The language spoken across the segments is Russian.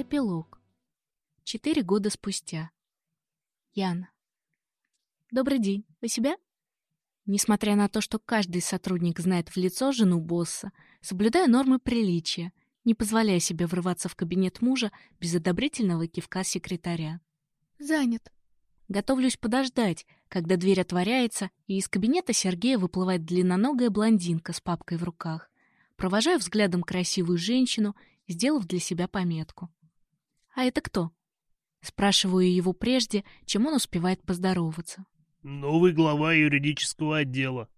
Эпилог. Четыре года спустя. Яна. Добрый день. Вы себя? Несмотря на то, что каждый сотрудник знает в лицо жену босса, соблюдая нормы приличия, не позволяя себе врываться в кабинет мужа без одобрительного кивка секретаря. Занят. Готовлюсь подождать, когда дверь отворяется, и из кабинета Сергея выплывает длинноногая блондинка с папкой в руках. Провожаю взглядом красивую женщину, сделав для себя пометку. «А это кто?» Спрашиваю его прежде, чем он успевает поздороваться. «Новый глава юридического отдела.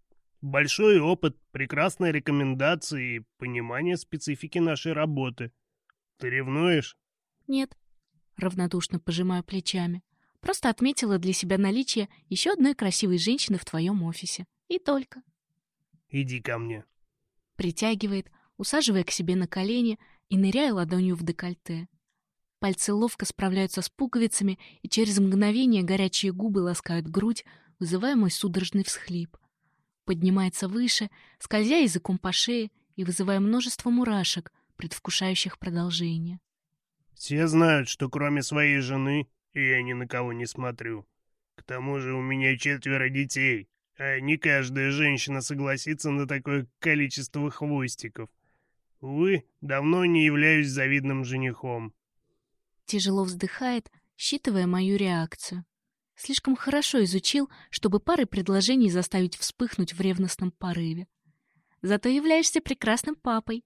Большой опыт, прекрасные рекомендации и понимание специфики нашей работы. Ты ревнуешь?» «Нет», — равнодушно пожимаю плечами. «Просто отметила для себя наличие еще одной красивой женщины в твоем офисе. И только». «Иди ко мне», — притягивает, усаживая к себе на колени и ныряя ладонью в декольте. Пальцы ловко справляются с пуговицами, и через мгновение горячие губы ласкают грудь, вызывая мой судорожный всхлип. Поднимается выше, скользя языком по шее и вызывая множество мурашек, предвкушающих продолжение. «Все знают, что кроме своей жены я ни на кого не смотрю. К тому же у меня четверо детей, а не каждая женщина согласится на такое количество хвостиков. Увы, давно не являюсь завидным женихом тяжело вздыхает, считывая мою реакцию. Слишком хорошо изучил, чтобы пары предложений заставить вспыхнуть в ревностном порыве. Зато являешься прекрасным папой.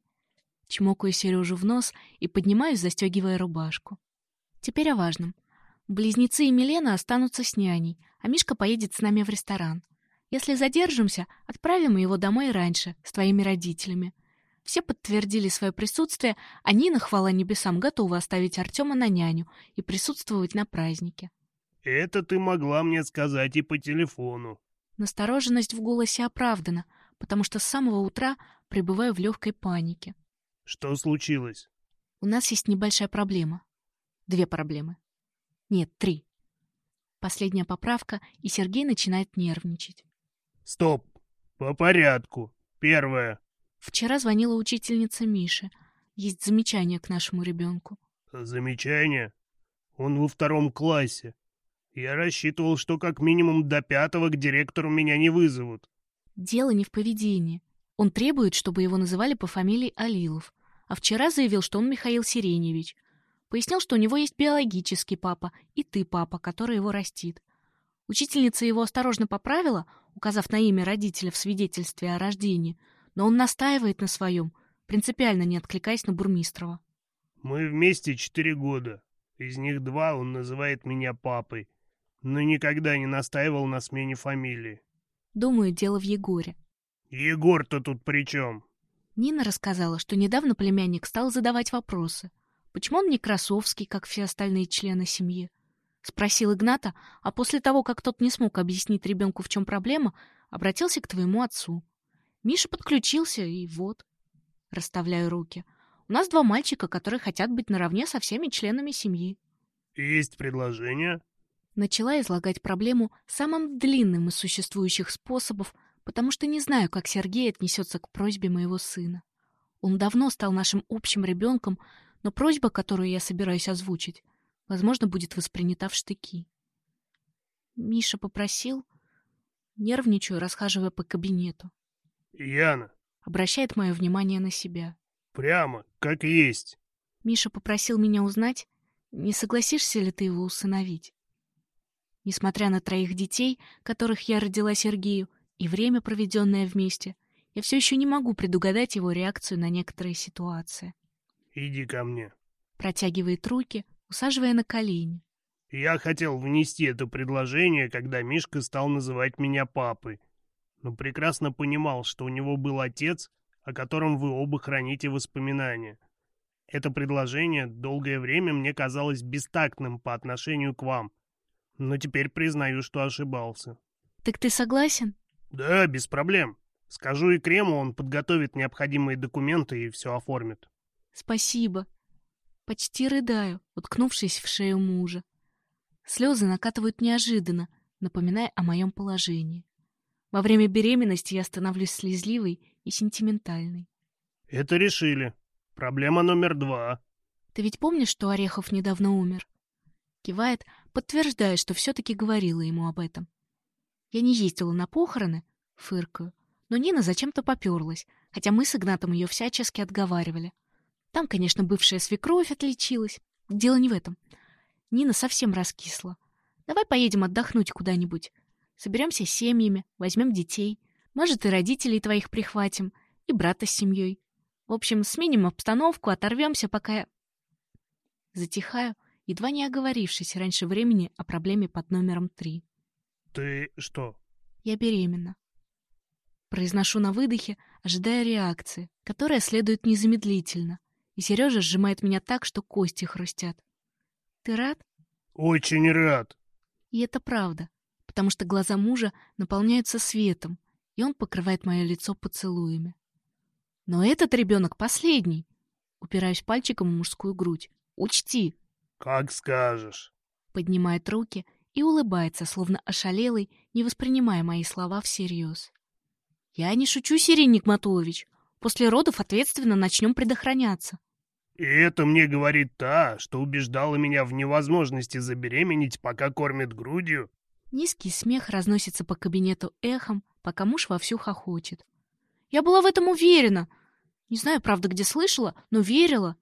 Чмокаю Сережу в нос и поднимаюсь, застегивая рубашку. Теперь о важном. Близнецы и Милена останутся с няней, а Мишка поедет с нами в ресторан. Если задержимся, отправим его домой раньше, с твоими родителями. Все подтвердили свое присутствие, а Нина, хвала небесам, готова оставить Артема на няню и присутствовать на празднике. «Это ты могла мне сказать и по телефону». Настороженность в голосе оправдана, потому что с самого утра пребываю в легкой панике. «Что случилось?» «У нас есть небольшая проблема. Две проблемы. Нет, три. Последняя поправка, и Сергей начинает нервничать». «Стоп! По порядку. Первое. Вчера звонила учительница Миши. Есть замечание к нашему ребенку. Замечание? Он во втором классе. Я рассчитывал, что как минимум до пятого к директору меня не вызовут. Дело не в поведении. Он требует, чтобы его называли по фамилии Алилов. А вчера заявил, что он Михаил Сиреневич. Пояснил, что у него есть биологический папа и ты, папа, который его растит. Учительница его осторожно поправила, указав на имя родителя в свидетельстве о рождении — но он настаивает на своем, принципиально не откликаясь на Бурмистрова. «Мы вместе четыре года. Из них два он называет меня папой, но никогда не настаивал на смене фамилии». Думаю, дело в Егоре. «Егор-то тут при чем?» Нина рассказала, что недавно племянник стал задавать вопросы. Почему он не Красовский, как все остальные члены семьи? Спросил Игната, а после того, как тот не смог объяснить ребенку, в чем проблема, обратился к твоему отцу. Миша подключился, и вот, расставляю руки. У нас два мальчика, которые хотят быть наравне со всеми членами семьи. Есть предложение? Начала излагать проблему самым длинным из существующих способов, потому что не знаю, как Сергей отнесется к просьбе моего сына. Он давно стал нашим общим ребенком, но просьба, которую я собираюсь озвучить, возможно, будет воспринята в штыки. Миша попросил, нервничаю, расхаживая по кабинету. Яна. Обращает мое внимание на себя. Прямо, как есть. Миша попросил меня узнать, не согласишься ли ты его усыновить. Несмотря на троих детей, которых я родила Сергею, и время, проведенное вместе, я все еще не могу предугадать его реакцию на некоторые ситуации. «Иди ко мне», — протягивает руки, усаживая на колени. «Я хотел внести это предложение, когда Мишка стал называть меня папой но прекрасно понимал, что у него был отец, о котором вы оба храните воспоминания. Это предложение долгое время мне казалось бестактным по отношению к вам, но теперь признаю, что ошибался. Так ты согласен? Да, без проблем. Скажу и Крему, он подготовит необходимые документы и все оформит. Спасибо. Почти рыдаю, уткнувшись в шею мужа. Слезы накатывают неожиданно, напоминая о моем положении. Во время беременности я становлюсь слезливой и сентиментальной. Это решили. Проблема номер два. Ты ведь помнишь, что Орехов недавно умер? Кивает, подтверждая, что все-таки говорила ему об этом. Я не ездила на похороны, фыркаю, но Нина зачем-то поперлась, хотя мы с Игнатом ее всячески отговаривали. Там, конечно, бывшая свекровь отличилась. Дело не в этом. Нина совсем раскисла. Давай поедем отдохнуть куда-нибудь. Соберемся семьями, возьмем детей. Может, и родителей твоих прихватим, и брата с семьей. В общем, сменим обстановку, оторвемся, пока я... Затихаю, едва не оговорившись раньше времени о проблеме под номером три. Ты что? Я беременна. Произношу на выдохе, ожидая реакции, которая следует незамедлительно. И Сережа сжимает меня так, что кости хрустят. Ты рад? Очень рад. И это правда потому что глаза мужа наполняются светом, и он покрывает мое лицо поцелуями. Но этот ребенок последний. Упираюсь пальчиком в мужскую грудь. Учти. Как скажешь. Поднимает руки и улыбается, словно ошалелый, не воспринимая мои слова всерьез. Я не шучу, Сиренник Матулович. После родов ответственно начнем предохраняться. И это мне говорит та, что убеждала меня в невозможности забеременеть, пока кормит грудью? Низкий смех разносится по кабинету эхом, пока муж вовсю хохочет. «Я была в этом уверена!» Не знаю, правда, где слышала, но верила.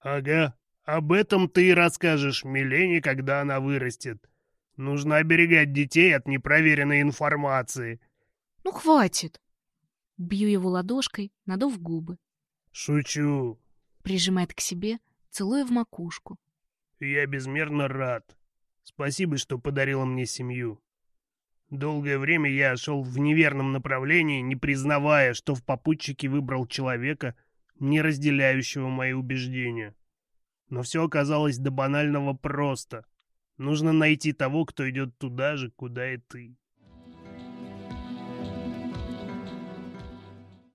Ага, об этом ты и расскажешь Милене, когда она вырастет. Нужно оберегать детей от непроверенной информации. Ну, хватит. Бью его ладошкой, надув губы. Шучу. Прижимает к себе, целуя в макушку. Я безмерно рад. Спасибо, что подарила мне семью. Долгое время я шел в неверном направлении, не признавая, что в попутчике выбрал человека, не разделяющего мои убеждения. Но все оказалось до банального просто. Нужно найти того, кто идет туда же, куда и ты.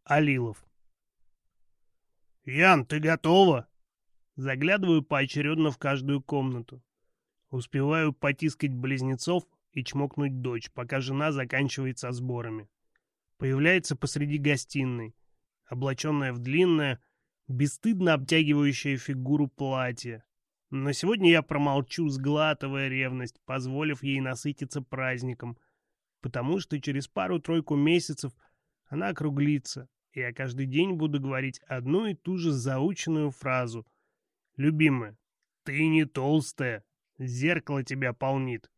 Алилов. «Ян, ты готова?» Заглядываю поочередно в каждую комнату. Успеваю потискать близнецов и чмокнуть дочь, пока жена заканчивается сборами. Появляется посреди гостиной, облаченная в длинное, бесстыдно обтягивающее фигуру платье. Но сегодня я промолчу, сглатывая ревность, позволив ей насытиться праздником, потому что через пару-тройку месяцев она округлится, и я каждый день буду говорить одну и ту же заученную фразу. «Любимая, ты не толстая, Зеркало тебя полнит.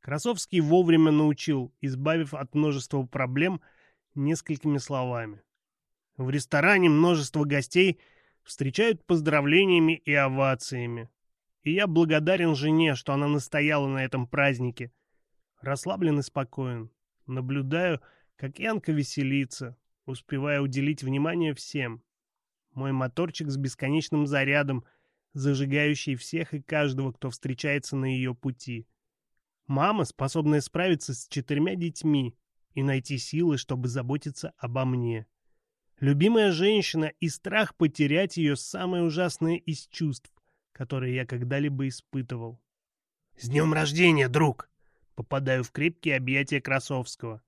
Красовский вовремя научил, избавив от множества проблем несколькими словами. В ресторане множество гостей встречают поздравлениями и овациями. И я благодарен жене, что она настояла на этом празднике. Расслаблен и спокоен. Наблюдаю, как Янка веселится, успевая уделить внимание всем. Мой моторчик с бесконечным зарядом — зажигающей всех и каждого, кто встречается на ее пути. Мама, способная справиться с четырьмя детьми и найти силы, чтобы заботиться обо мне. Любимая женщина и страх потерять ее самое ужасное из чувств, которые я когда-либо испытывал. «С днем рождения, друг!» Попадаю в крепкие объятия Красовского.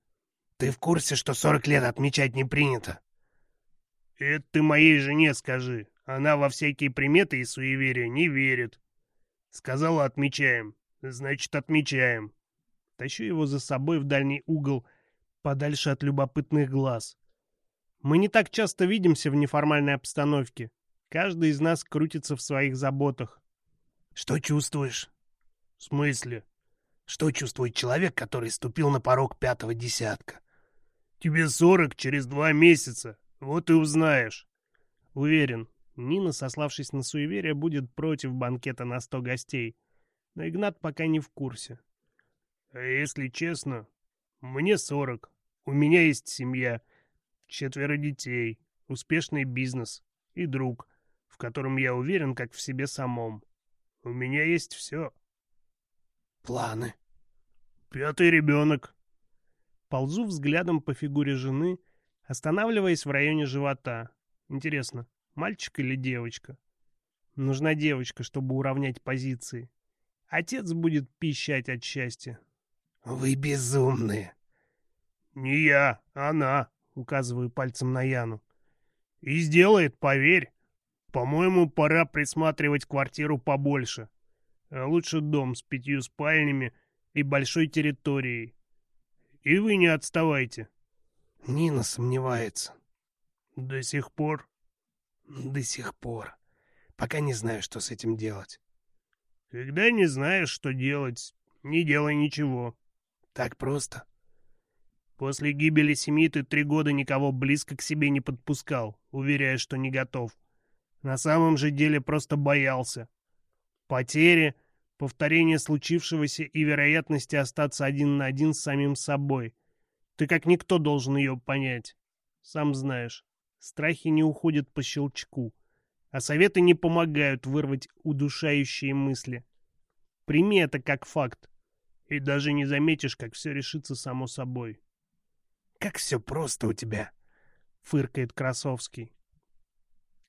«Ты в курсе, что сорок лет отмечать не принято?» «Это ты моей жене скажи. Она во всякие приметы и суеверия не верит. Сказала, отмечаем. Значит, отмечаем. Тащу его за собой в дальний угол, подальше от любопытных глаз. Мы не так часто видимся в неформальной обстановке. Каждый из нас крутится в своих заботах. Что чувствуешь? В смысле? Что чувствует человек, который ступил на порог пятого десятка? Тебе сорок через два месяца. Вот и узнаешь. Уверен, Нина, сославшись на суеверие, будет против банкета на сто гостей. Но Игнат пока не в курсе. А «Если честно, мне сорок. У меня есть семья, четверо детей, успешный бизнес и друг, в котором я уверен, как в себе самом. У меня есть все». «Планы?» «Пятый ребенок». Ползу взглядом по фигуре жены, останавливаясь в районе живота. Интересно, Мальчик или девочка? Нужна девочка, чтобы уравнять позиции. Отец будет пищать от счастья. Вы безумные. Не я, она, указываю пальцем на Яну. И сделает, поверь. По-моему, пора присматривать квартиру побольше. А лучше дом с пятью спальнями и большой территорией. И вы не отставайте. Нина сомневается. До сих пор до сих пор. Пока не знаю, что с этим делать. Когда не знаешь, что делать, не делай ничего. Так просто. После гибели семьи ты три года никого близко к себе не подпускал, уверяя, что не готов. На самом же деле просто боялся. Потери, повторение случившегося и вероятности остаться один на один с самим собой. Ты как никто должен ее понять. Сам знаешь. Страхи не уходят по щелчку, а советы не помогают вырвать удушающие мысли. Прими это как факт, и даже не заметишь, как все решится само собой. «Как все просто у тебя!» — фыркает Красовский.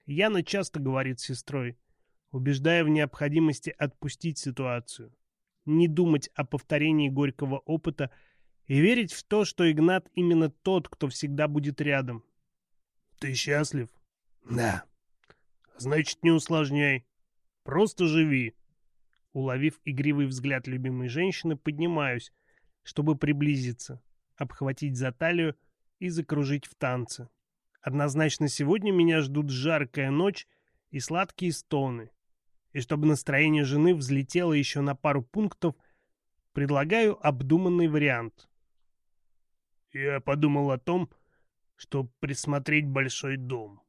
Яна часто говорит с сестрой, убеждая в необходимости отпустить ситуацию, не думать о повторении горького опыта и верить в то, что Игнат именно тот, кто всегда будет рядом, ты счастлив? Да. Значит, не усложняй. Просто живи. Уловив игривый взгляд любимой женщины, поднимаюсь, чтобы приблизиться, обхватить за талию и закружить в танце. Однозначно сегодня меня ждут жаркая ночь и сладкие стоны. И чтобы настроение жены взлетело еще на пару пунктов, предлагаю обдуманный вариант. Я подумал о том, чтобы присмотреть большой дом.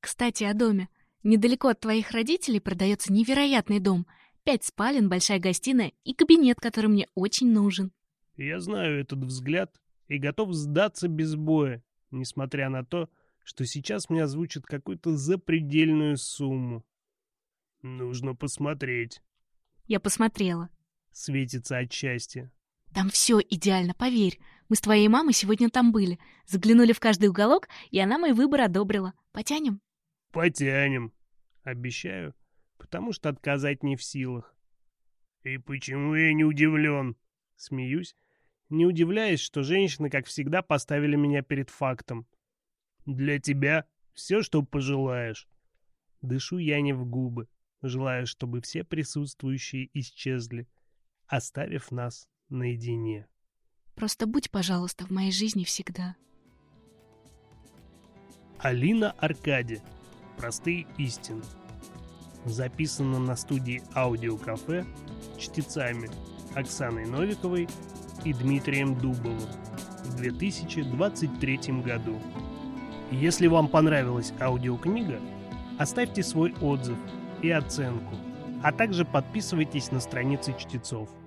Кстати, о доме. Недалеко от твоих родителей продается невероятный дом. Пять спален, большая гостиная и кабинет, который мне очень нужен. Я знаю этот взгляд и готов сдаться без боя, несмотря на то, что сейчас мне озвучат какую-то запредельную сумму. Нужно посмотреть. Я посмотрела. Светится от счастья. Там все идеально, поверь. Мы с твоей мамой сегодня там были. Заглянули в каждый уголок, и она мой выбор одобрила. Потянем? Потянем. Обещаю. Потому что отказать не в силах. И почему я не удивлен? Смеюсь, не удивляясь, что женщины, как всегда, поставили меня перед фактом. Для тебя все, что пожелаешь. Дышу я не в губы, желая, чтобы все присутствующие исчезли, оставив нас наедине. Просто будь, пожалуйста, в моей жизни всегда. Алина Аркади. Простые истины. Записано на студии аудиокафе чтецами Оксаной Новиковой и Дмитрием Дубовым в 2023 году. Если вам понравилась аудиокнига, оставьте свой отзыв и оценку, а также подписывайтесь на страницы чтецов –